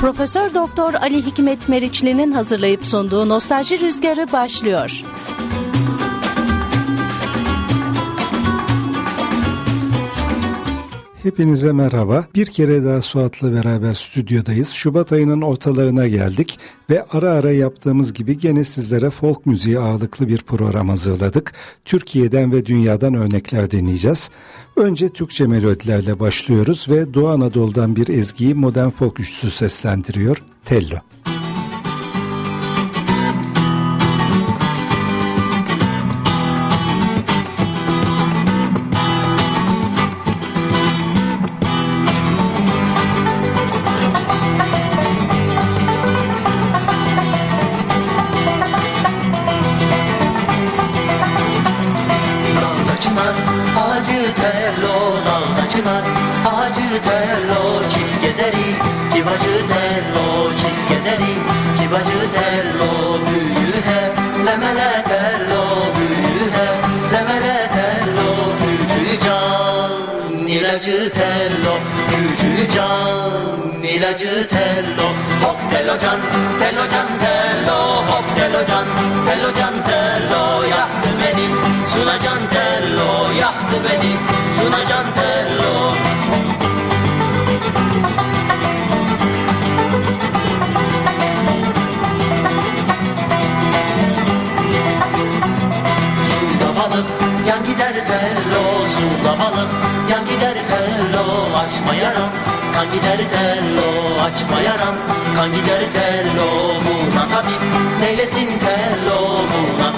Profesör Doktor Ali Hikmet Meriçli'nin hazırlayıp sunduğu Nostalji Rüzgarı başlıyor. Hepinize merhaba. Bir kere daha Suat'la beraber stüdyodayız. Şubat ayının ortalarına geldik ve ara ara yaptığımız gibi gene sizlere folk müziği ağırlıklı bir program hazırladık. Türkiye'den ve dünyadan örnekler deneyeceğiz. Önce Türkçe melodilerle başlıyoruz ve Doğu Anadolu'dan bir ezgiyi modern folk üçlüsü seslendiriyor. Tello. ilacı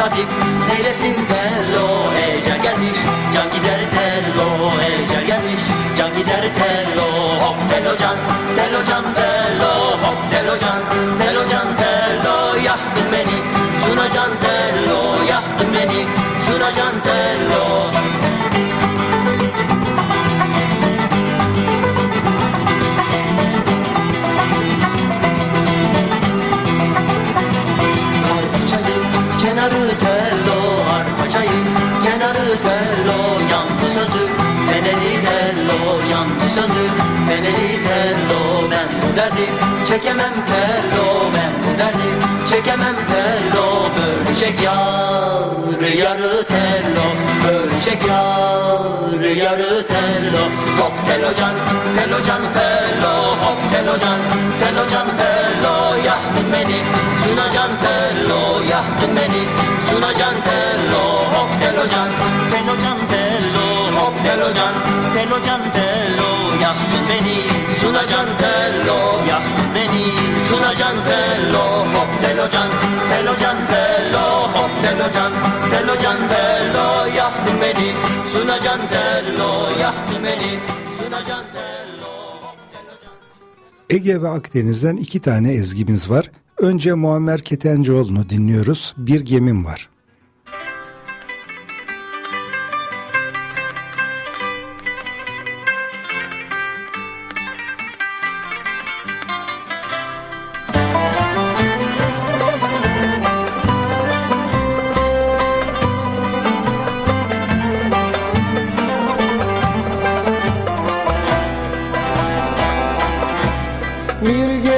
buna tabip neylesin tello ecel gelmiş? Can gider tello ecel gelmiş? Can gider tello hop tello can. Tello can tello hop tello can. Tello can tello yaktın beni. Suna derdi çekemem tello ben bu derdi çekemem tello bölecek yarı yarı tello bölecek yarı yarı tello hop tello can tello can tello hop tello can tello can tello yaktın beni suna can tello yaktın beni suna can tello hop tello can tello can tello hop tello can tello can tello yaktın beni. Suna can tello yaktın beni. Suna can tello hop tello can. Tello can tello hop tello can. Tello can tello yaktın beni. Suna can tello yaktın beni. Suna can tello Ege ve Akdeniz'den iki tane ezgimiz var. Önce Muammer Ketencoğlu'nu dinliyoruz. Bir gemim var. Bir gemim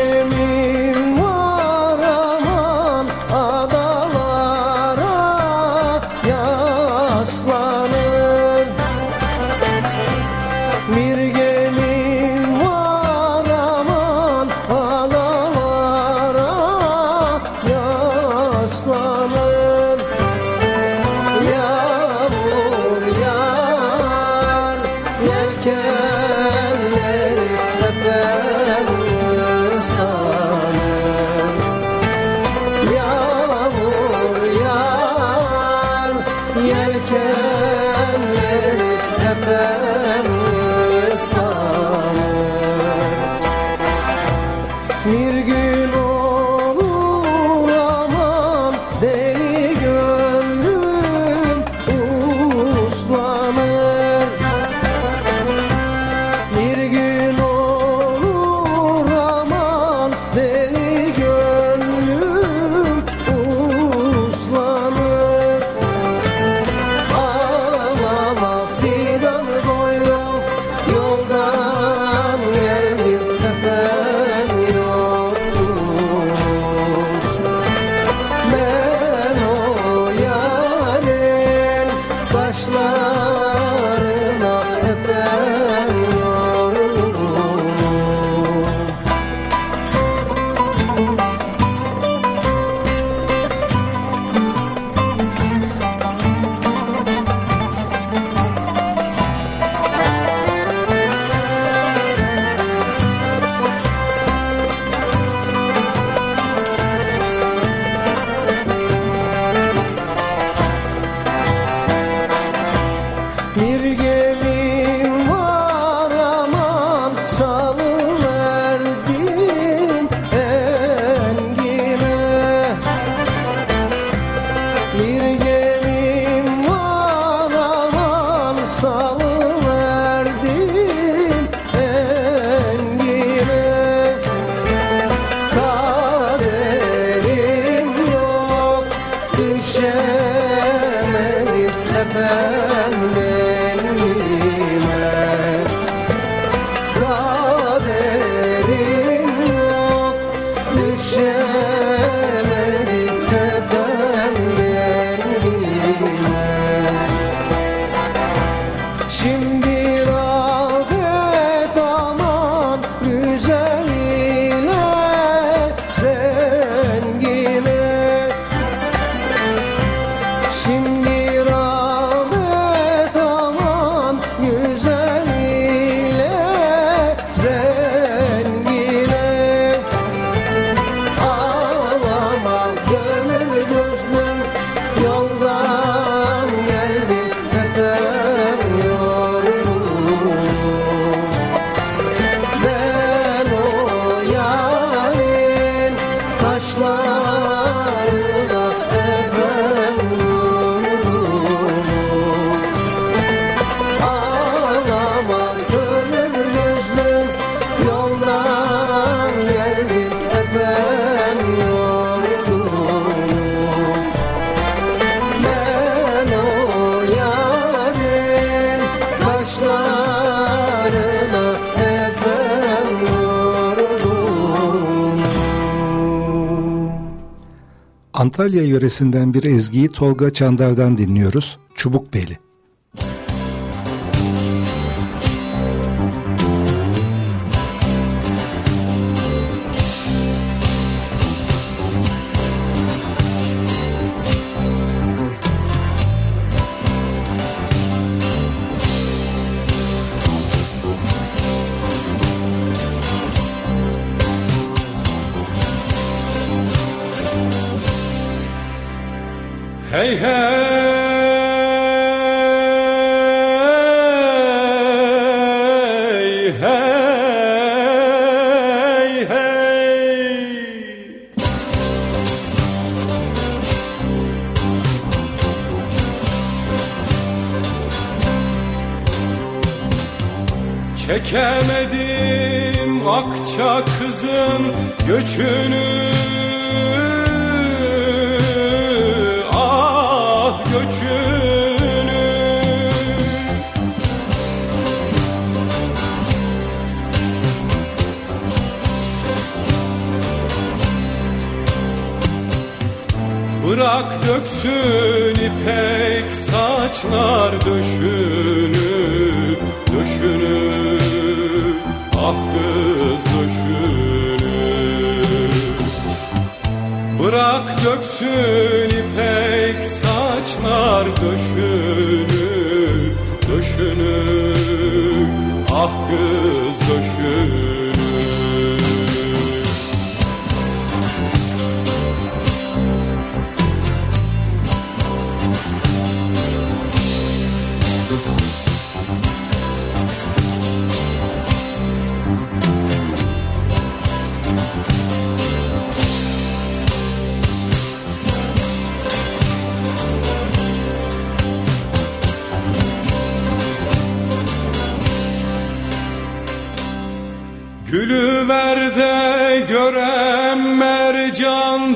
Antalya yöresinden bir ezgiyi Tolga Çandar'dan dinliyoruz. Çubuk Beli.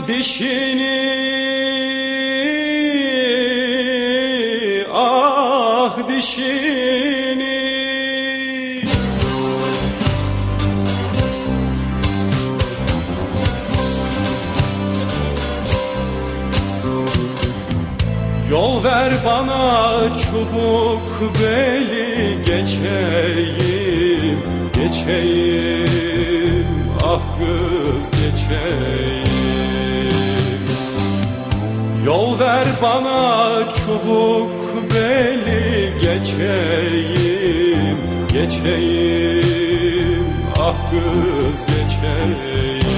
Dişini Ah dişini Yol ver bana çubuk beli geçeyim geçeyim. Ah kız geçeyim Yol ver bana çubuk beli geçeyim geçeyim. Ah kız geçeyim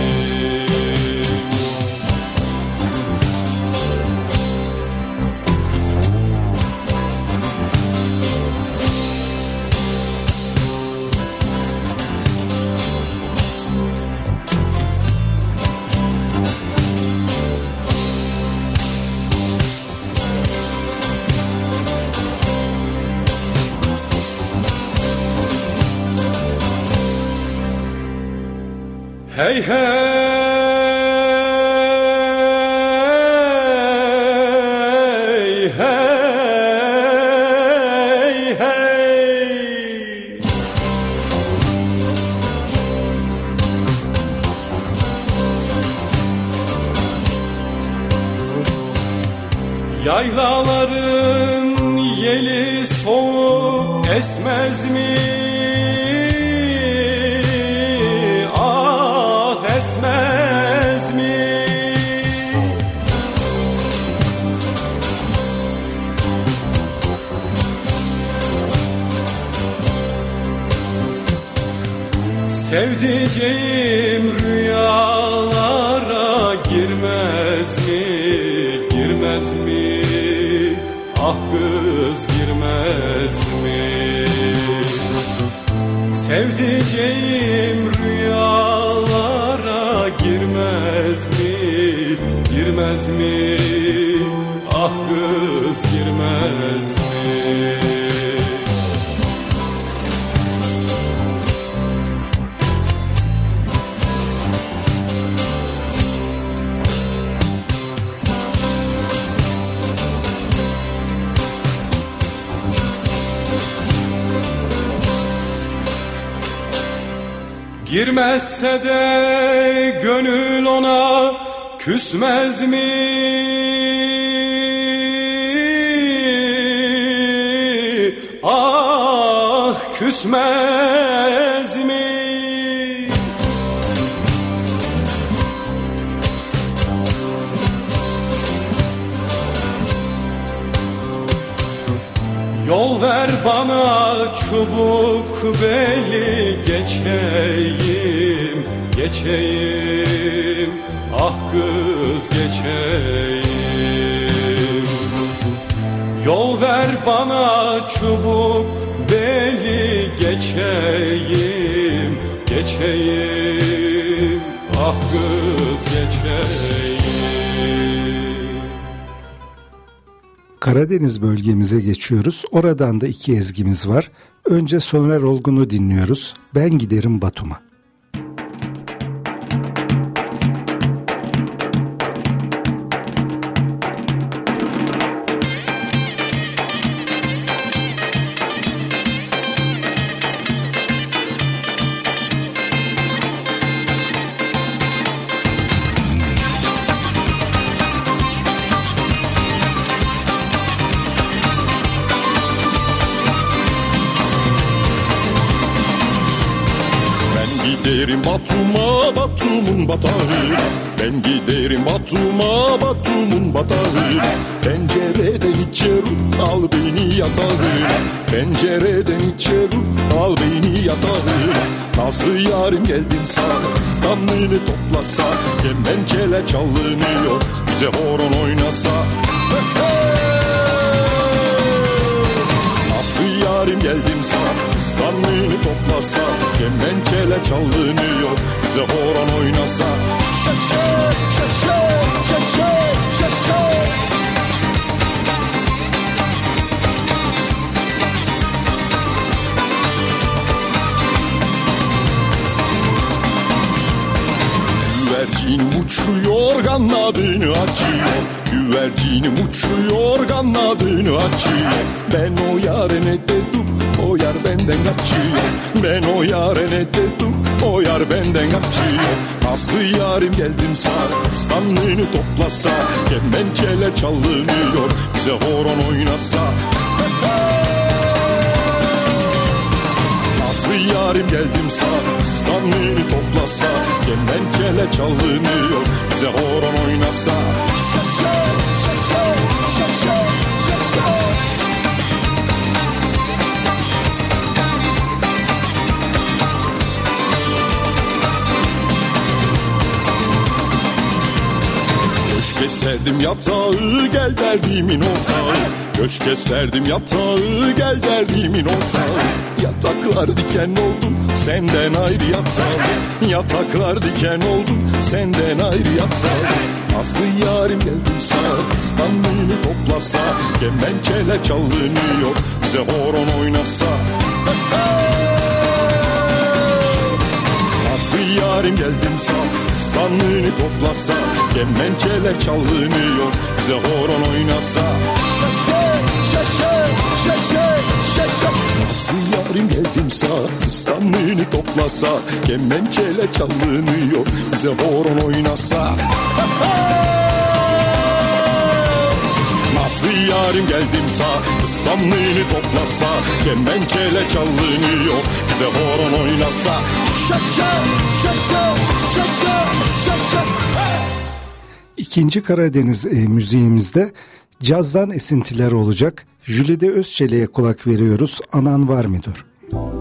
Yaylaların yeli soğuk esmez mi? Ah esmez mi? Sevdiceğim girmez mi? Sevdiceğim rüyalara girmez mi? Girmez mi? Ah kız girmez mi? Girmezse de gönül ona küsmez mi? Ah küsmez bana çubuk beli geçeyim, geçeyim. Ah kız geçeyim. Yol ver bana çubuk beli geçeyim Geçeyim. Ah kız geçeyim Karadeniz bölgemize geçiyoruz. Oradan da iki ezgimiz var. Önce Soner Olgun'u dinliyoruz. Ben giderim Batum'a. Geldim sana İstanbul'u toplasa Kemençeler çalınıyor Bize horon oynasa. Nazlı yarim geldim sana İstanbul'u toplasa Kemençeler çalınıyor Bize horon oynasa. Şaşır, şaşır, şaşır, şaşır kanadını açıyor Güvercinim uçuyor kanadını açıyor. Ben o yare ne dedim o yar benden kaçıyor. Ben o yare ne dedim o yar benden kaçıyor. Aslı yarim geldim sar İstanbul'u toplasa Kemençeler çalınıyor Bize horon oynasa. Aslı yarim geldim sar İstanbul'u toplasa Kemençeler çalınıyor. Bize horon oynasa serdim yatağı gel derdimin ortağı. Köşke serdim yatağı gel derdimin ortağı. Yataklar diken oldu senden ayrı yatağı. Yataklar diken oldu senden ayrı yatağı. Aslı yarim geldim sağ İstanbul'u toplasa. Kemençeler çalınıyor bize horon oynasa Aslı yarim geldim sağ İstanbul'u toplasa Kemençeler çalınıyor Bize horon oynasa. Şaşır, şaşır, şaşır, Aslı yarim geldim sağ İstanbul'u toplasa Kemençeler çalınıyor Bize horon oynasa. Yarim geldim sağ İstanbul'u toplasa Kemençeler çalınıyor Bize horon oynasa İkinci Karadeniz e, müziğimizde cazdan esintiler olacak. Jülide Özçelik'e kulak veriyoruz. Anan var mıdır? Orta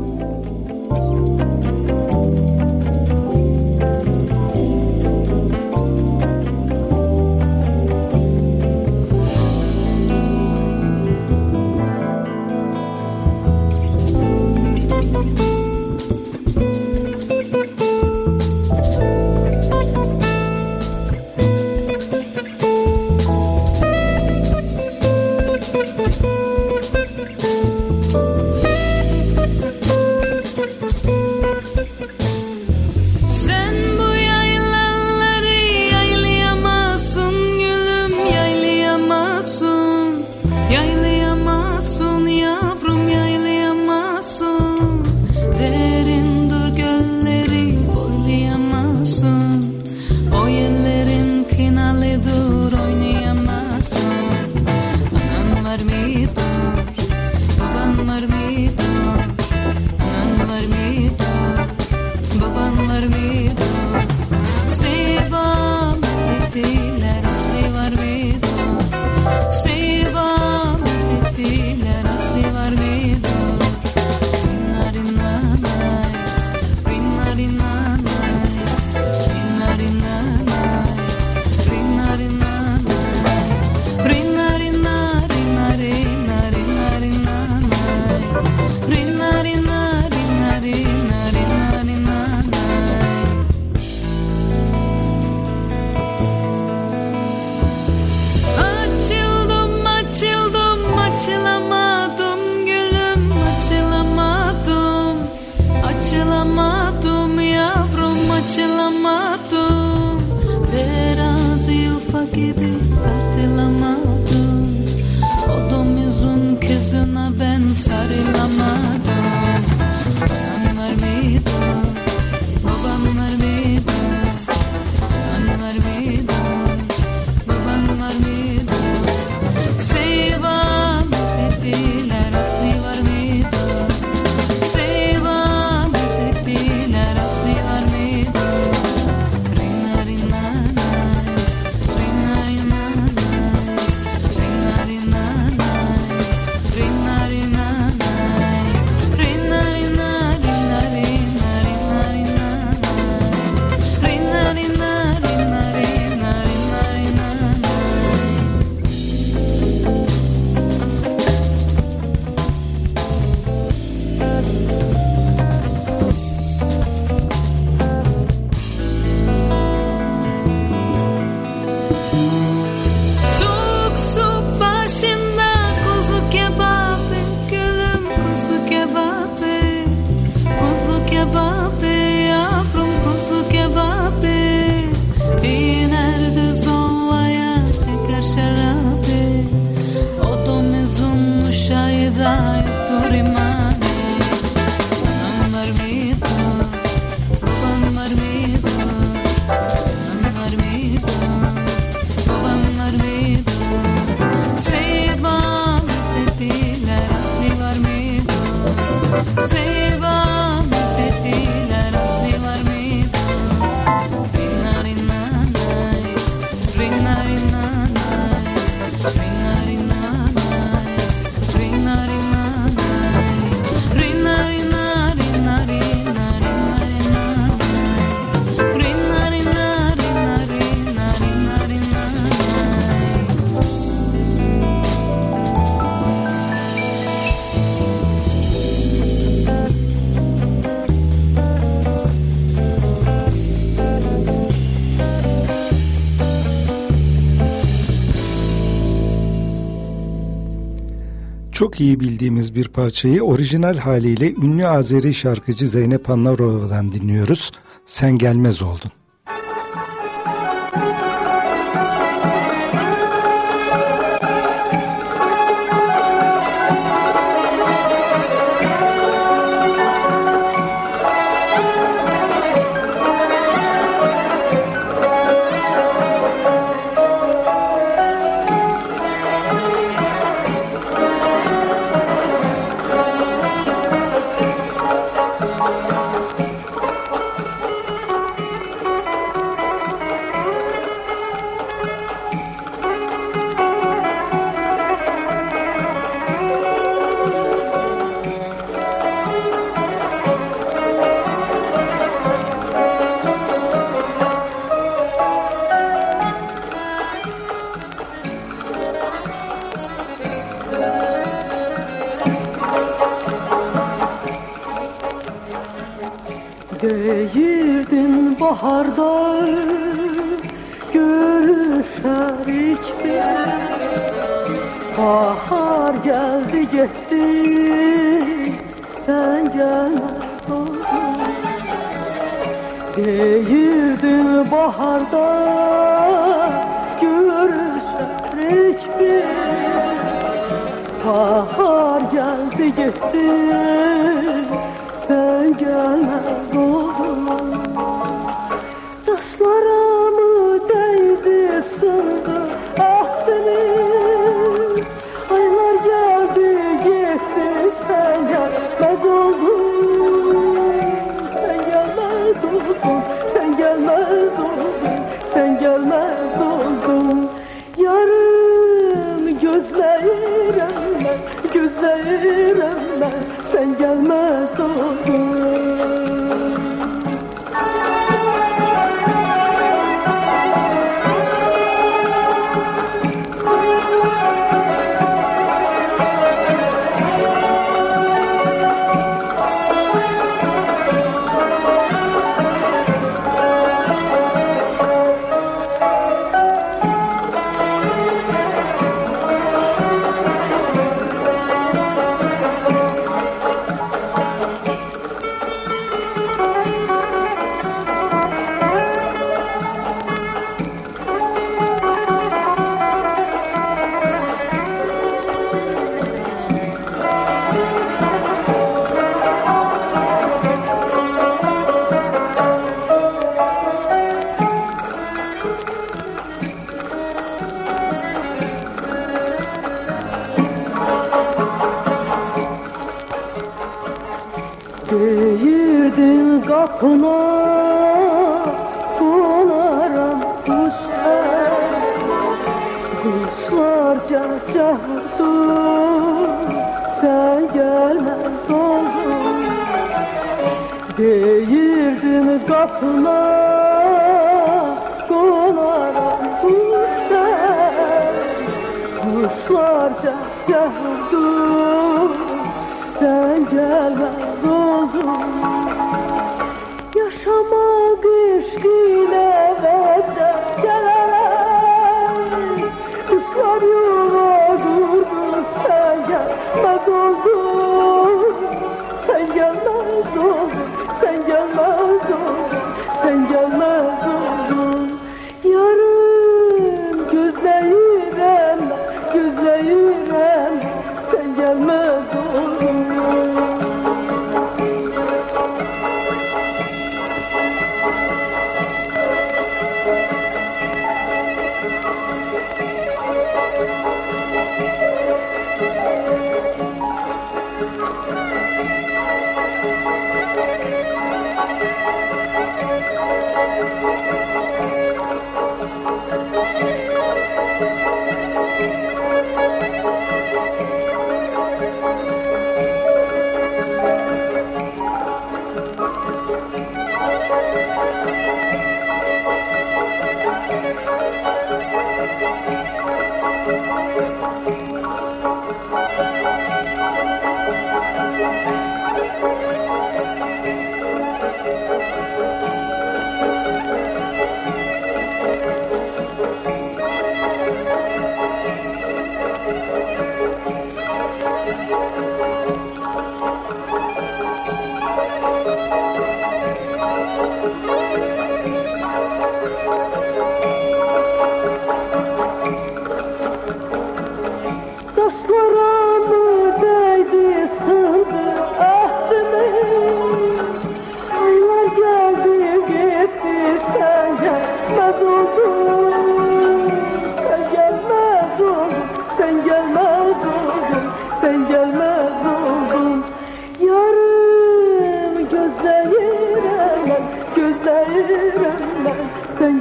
çok iyi bildiğimiz bir parçayı orijinal haliyle ünlü Azeri şarkıcı Zeynep Anlaroğlu'dan dinliyoruz. Sen gelmez oldun.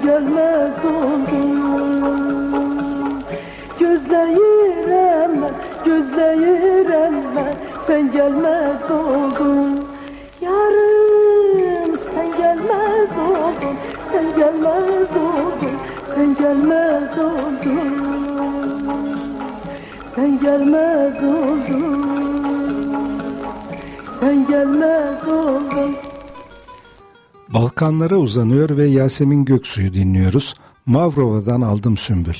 gelmez oldum. Gözleyirem ben, gözleyirem ben Sen gelmez oldun. Yarım sen gelmez oldun Sen gelmez oldun Sen gelmez oldun. Sen gelmez oldun. Sen gelmez oldun. Balkanlara uzanıyor ve Yasemin Göksu'yu dinliyoruz. Mavrova'dan aldım sümbül.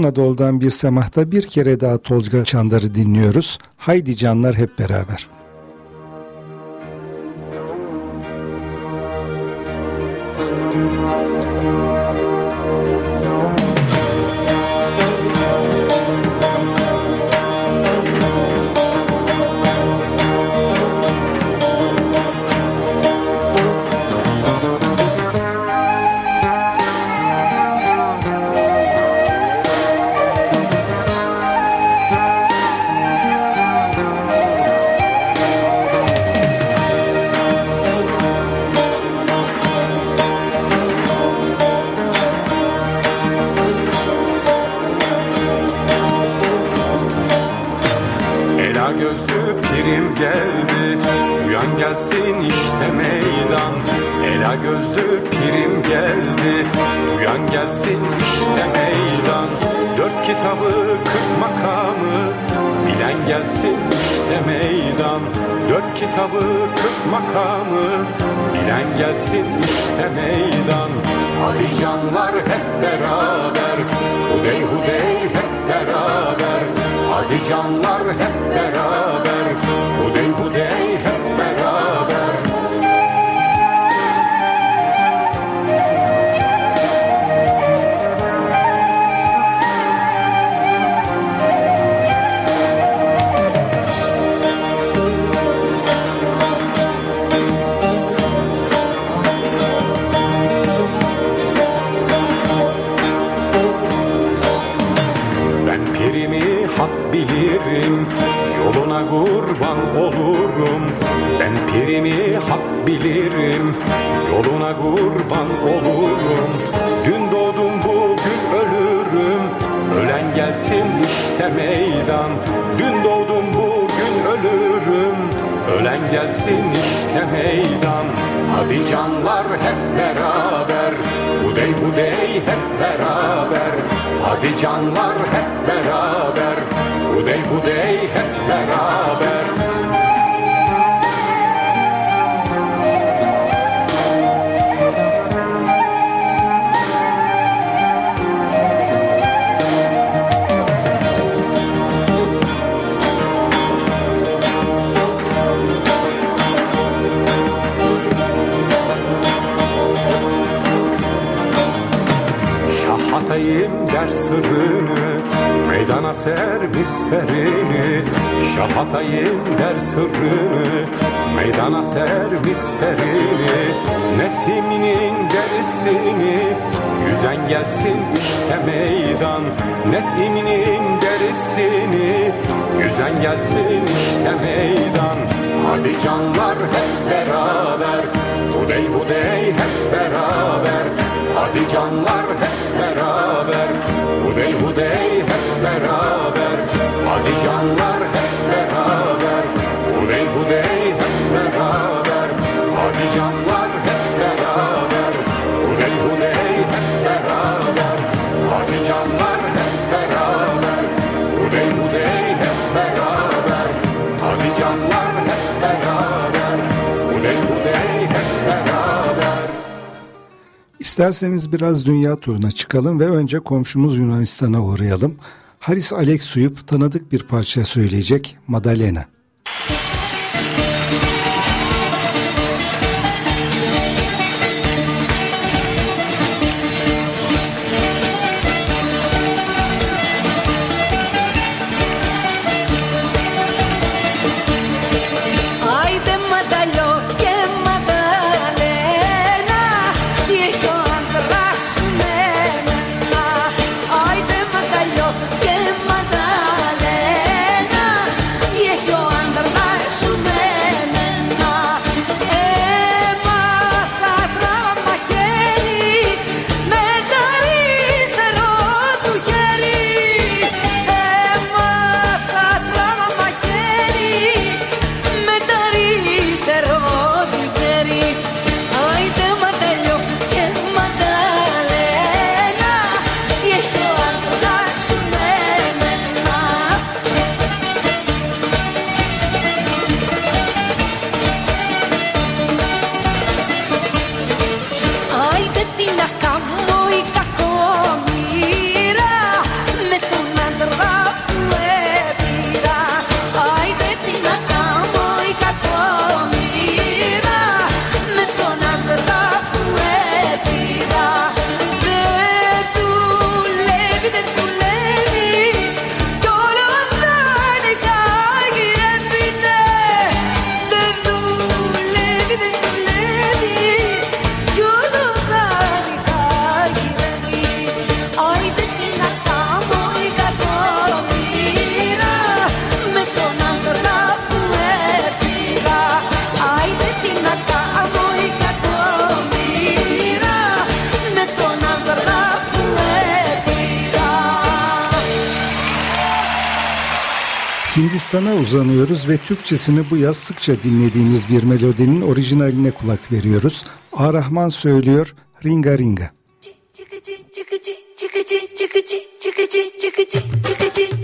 Anadolu'dan bir semahta bir kere daha Tolga Çandar'ı dinliyoruz. Haydi canlar hep beraber. Pirim geldi Uyan gelsin işte meydan. Dört kitabı kırk makamı Bilen gelsin işte meydan. Dört kitabı kırk makamı Bilen gelsin işte meydan. Hadi canlar hep beraber Hudey hudey hep beraber. Hadi canlar hep beraber Hudey hudey Pirimi hak bilirim Yoluna kurban olurum. Dün doğdum bugün ölürüm. Ölen gelsin işte meydan. Dün doğdum bugün ölürüm. Ölen gelsin işte meydan. Hadi canlar hep beraber. Hudey hudey hep beraber. Hadi canlar hep beraber. Hudey hudey hep beraber sırrını Meydana sermiş serini Şah atayım der sırrını Meydana sermiş serini. Nesiminin derisini Yüzen gelsin işte meydan. Nesiminin derisini Yüzen gelsin işte meydan. Hadi canlar hep beraber Hudey hudey hep beraber Hadi canlar hep beraber. Hudey hudey hep beraber. Hadi canlar hep İsterseniz biraz dünya turuna çıkalım ve önce komşumuz Yunanistan'a uğrayalım. Haris Alexiou tanıdık bir parça söyleyecek Madalena. Ve Türkçesini bu yaz sıkça dinlediğimiz bir melodinin orijinaline kulak veriyoruz. Arahman söylüyor Ringa Ringa. Arap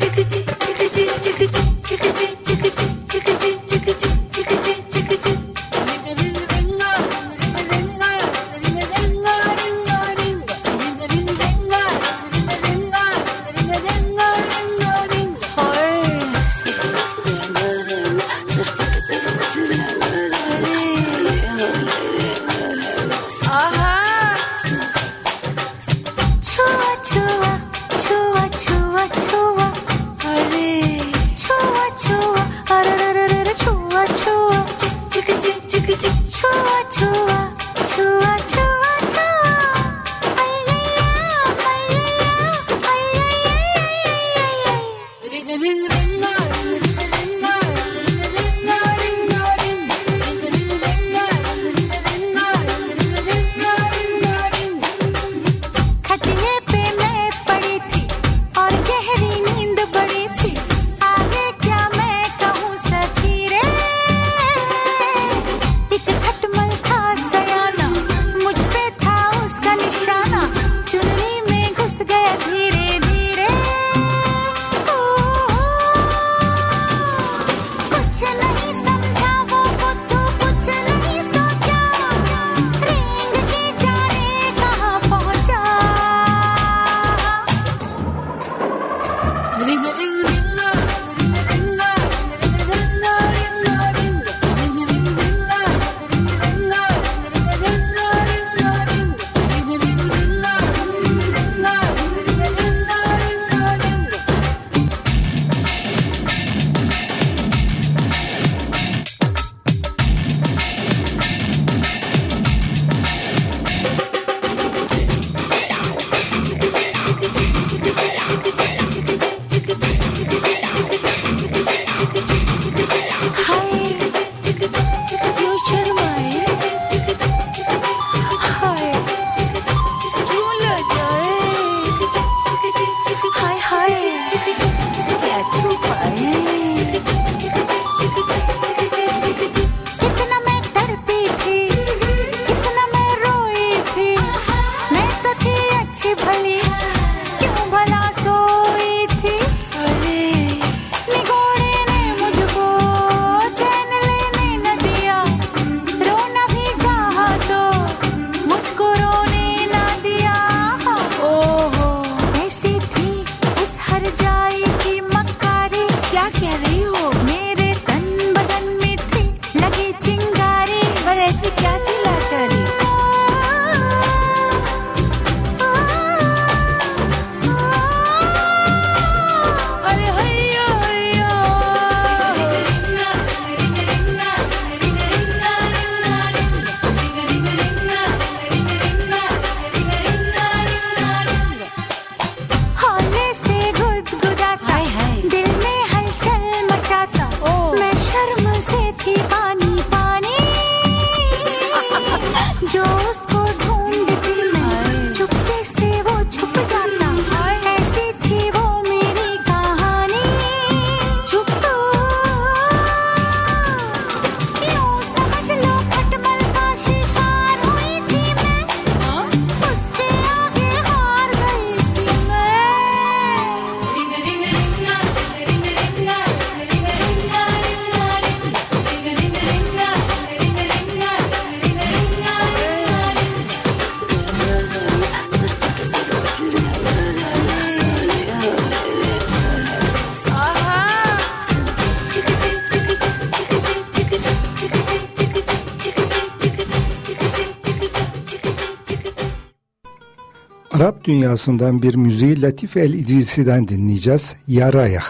dünyasından bir müziği Latif El İdrisi'den dinleyeceğiz. Yaraya.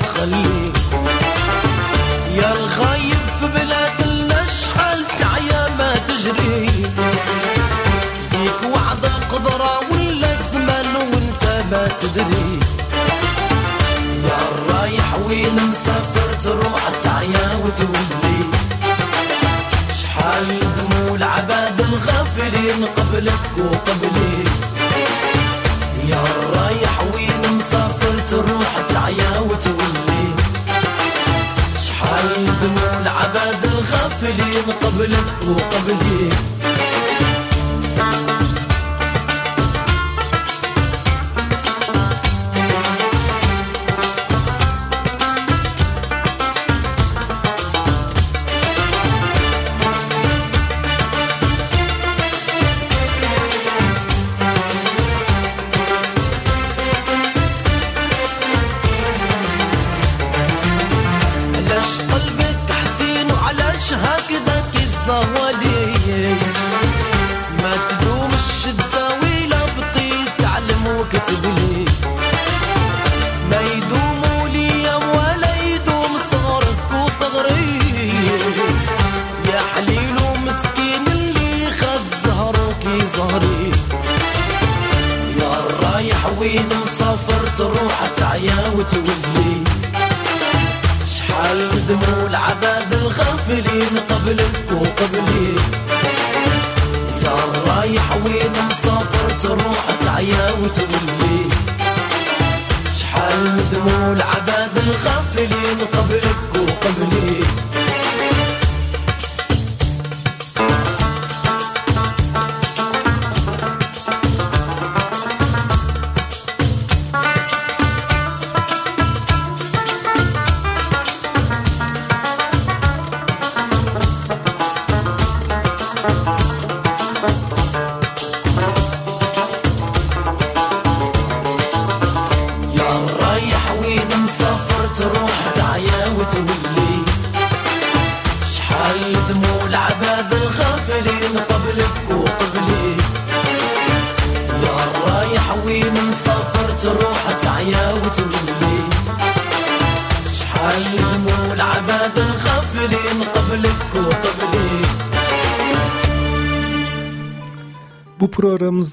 很累 قبلك وقبلي.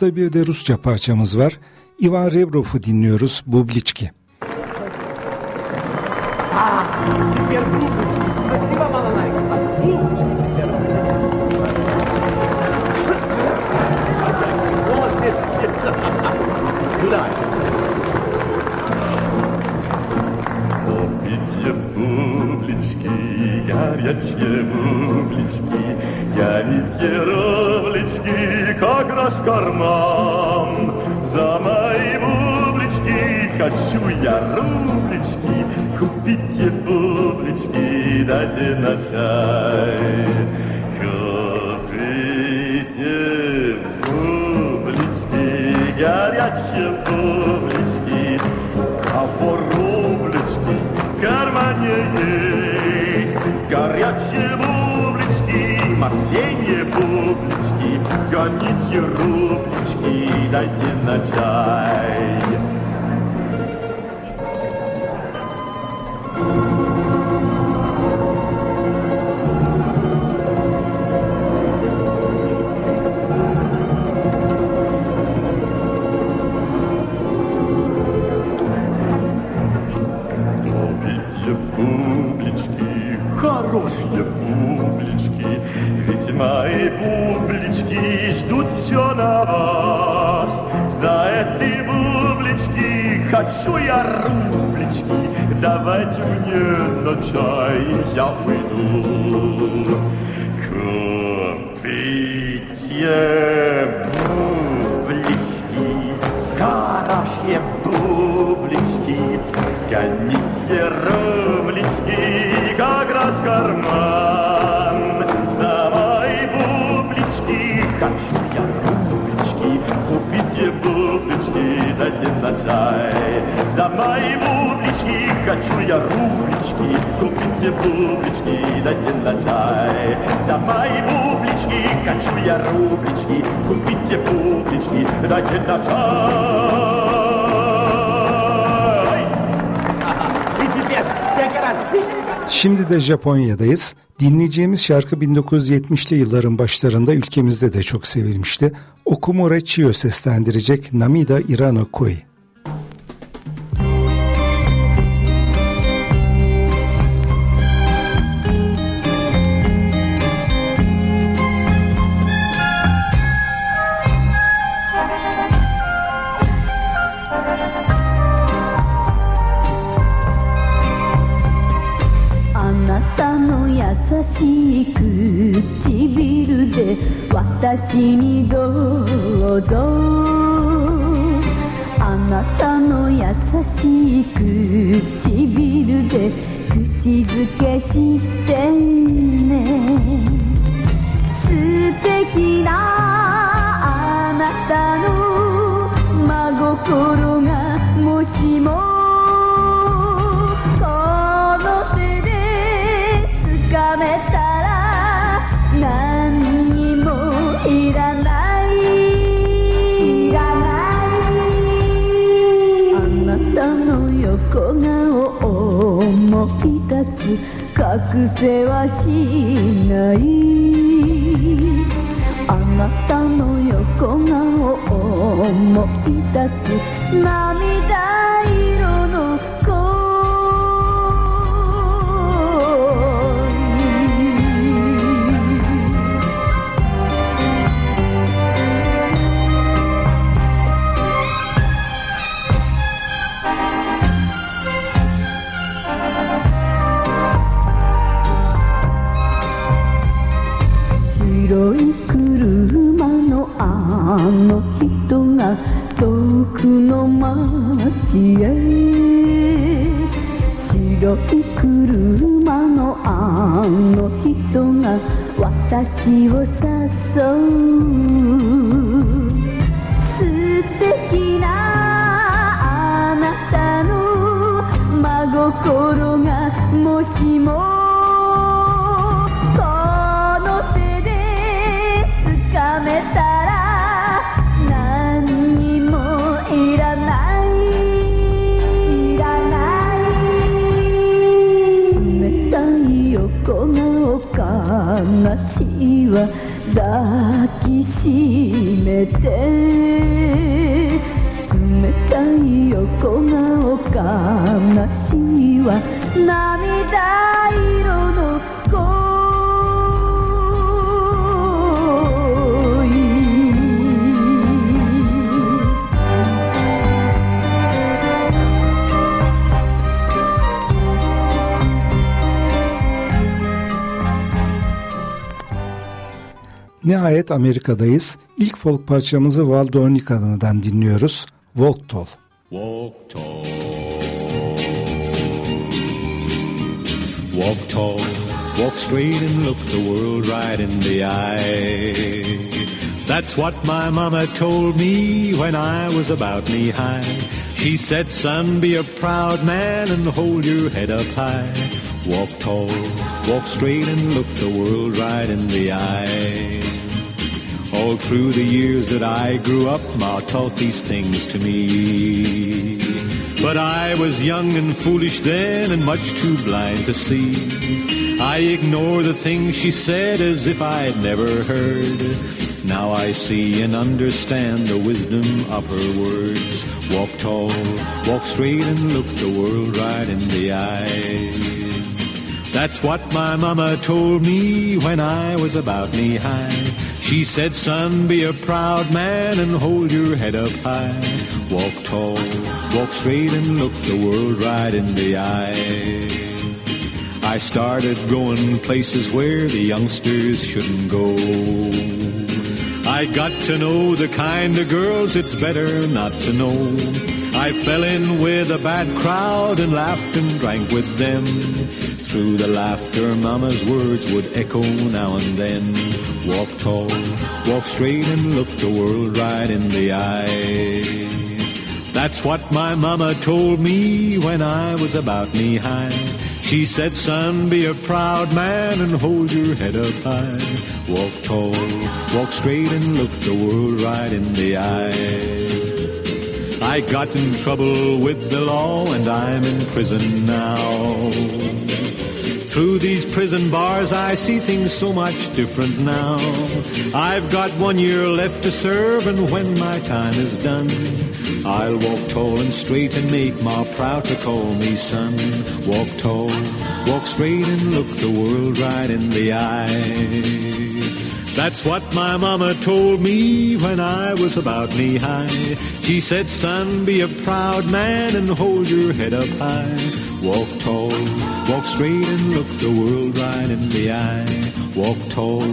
Hafta bir de Rusça parçamız var. Ivan Rebrov'u dinliyoruz Bubliçki. the child. Я давайте мне на чай, я уйду. Купите publiczki, daj dzień dla czaj. Zapaj publiczki, kaczuje rubliczki, kumpicie publiczki, daj dzień dla czaj. Şimdi de Japonya'dayız. Dinleyeceğimiz şarkı 1970'li yılların başlarında ülkemizde de çok sevilmişti. Okumura Chiyo seslendirecek Namida Irano Koi. しい唇で口づけしてね。素敵なあなたの真心がもしも隠せはしない。あなたの横顔を思い出す涙。あの人が遠くの街へ。白い車のあの人が私を誘う。素敵なあなたの真心がもしもこの手で掴めた顔悲しいわ抱きしめて冷たい横顔悲しいわ涙色の声 Nihayet Amerika'dayız. İlk folk parçamızı Waldornica'dan dinliyoruz. Walk Tall. Walk tall. Walk tall, walk straight and look the world right in the eye. That's what my mama told me when I was about knee high. She said, son, be a proud man and hold your head up high. Walk tall, walk straight and look the world right in the eye. All through the years that I grew up, Ma taught these things to me. But I was young and foolish then and much too blind to see. I ignore the things she said as if I'd never heard. Now I see and understand the wisdom of her words. Walk tall, walk straight and look the world right in the eye. That's what my mama told me when I was about knee high. She said, son, be a proud man and hold your head up high. Walk tall, walk straight and look the world right in the eye. I started going places where the youngsters shouldn't go. I got to know the kind of girls it's better not to know. I fell in with a bad crowd and laughed and drank with them. Through the laughter, Mama's words would echo now and then. Walk tall, walk straight and look the world right in the eye. That's what my mama told me when I was about knee high. She said, son, be a proud man and hold your head up high. Walk tall, walk straight and look the world right in the eye. I got in trouble with the law and I'm in prison now. Through these prison bars, I see things so much different now. I've got one year left to serve, and when my time is done, I'll walk tall and straight and make Ma proud to call me son. Walk tall, walk straight and look the world right in the eye. That's what my mama told me when I was about knee high. She said, son, be a proud man and hold your head up high. Walk tall, walk straight and look the world right in the eye. Walk tall,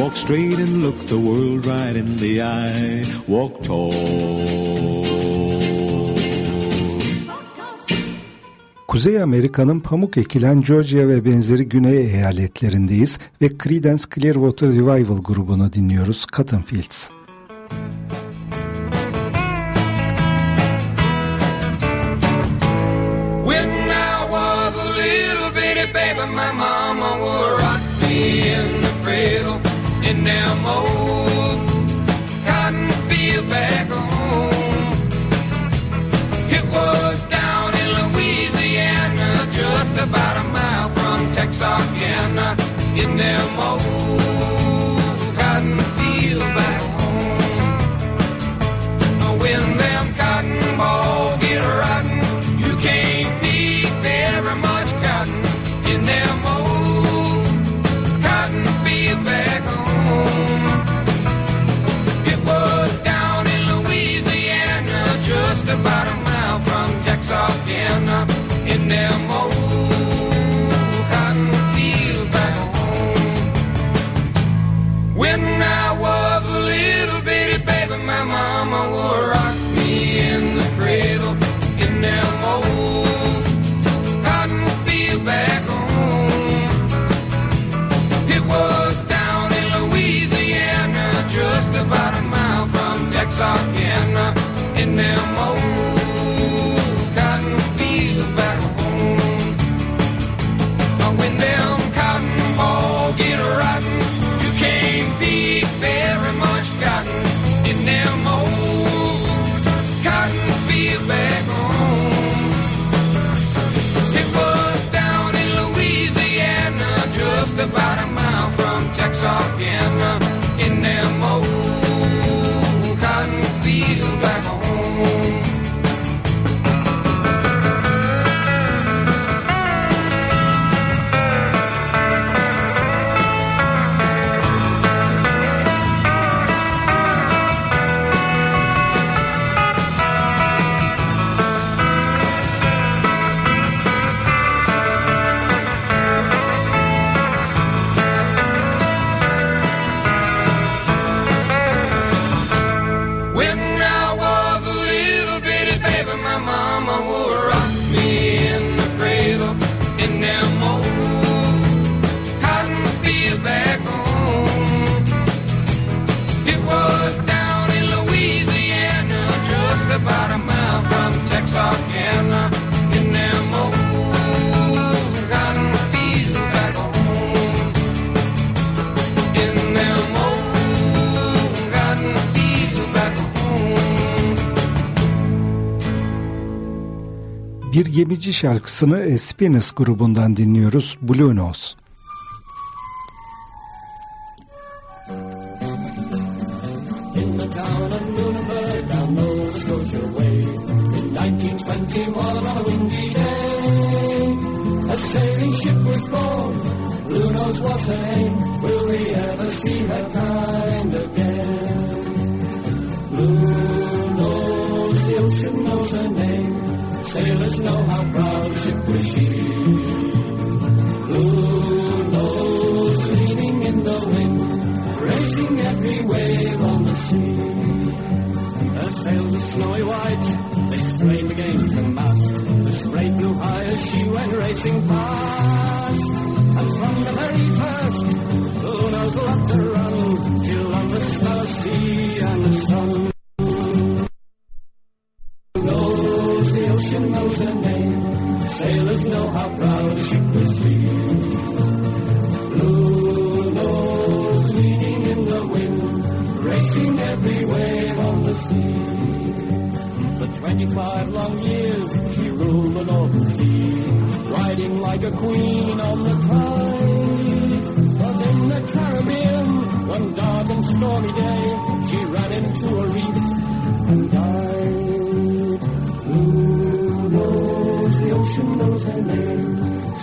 walk straight and look the world right in the eye. Walk tall. Kuzey Amerika'nın pamuk ekilen Georgia ve benzeri güney eyaletlerindeyiz ve Creedence Clearwater Revival grubunu dinliyoruz Cotton Fields. Gemici şarkısını Espines grubundan dinliyoruz Blue Nose.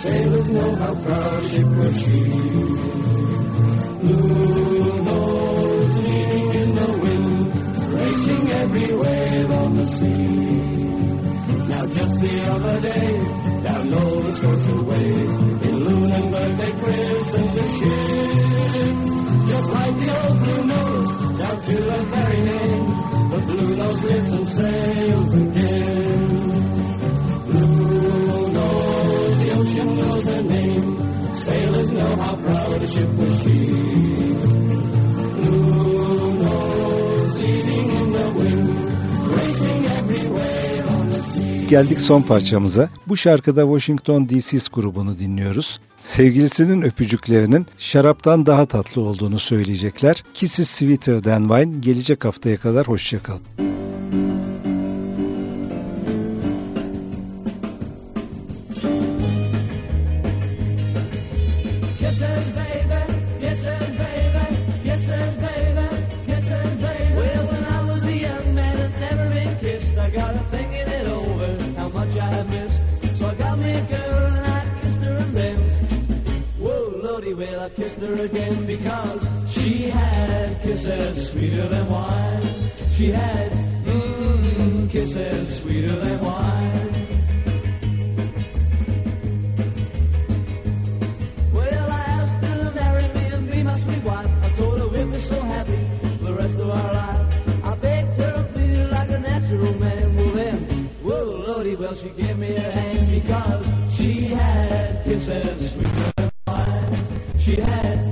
Sailors know how proud a ship will she. Blue nose leading in the wind, racing every wave on the sea. Now just the other day, geldik son parçamıza. Bu şarkıda Washington DC's grubunu dinliyoruz. Sevgilisinin öpücüklerinin şaraptan daha tatlı olduğunu söyleyecekler. Kisses Sweeter Than Wine gelecek haftaya kadar hoşçakalın. her again because she had kisses sweeter than wine. She had mm, kisses sweeter than wine. Well, I asked her to marry me and be my sweet wife. I told her we'd be so happy the rest of our life. I begged her and pleaded like a natural man. Well, then, whoa, Lordy, well, she gave me a hand because she had kisses sweeter she had.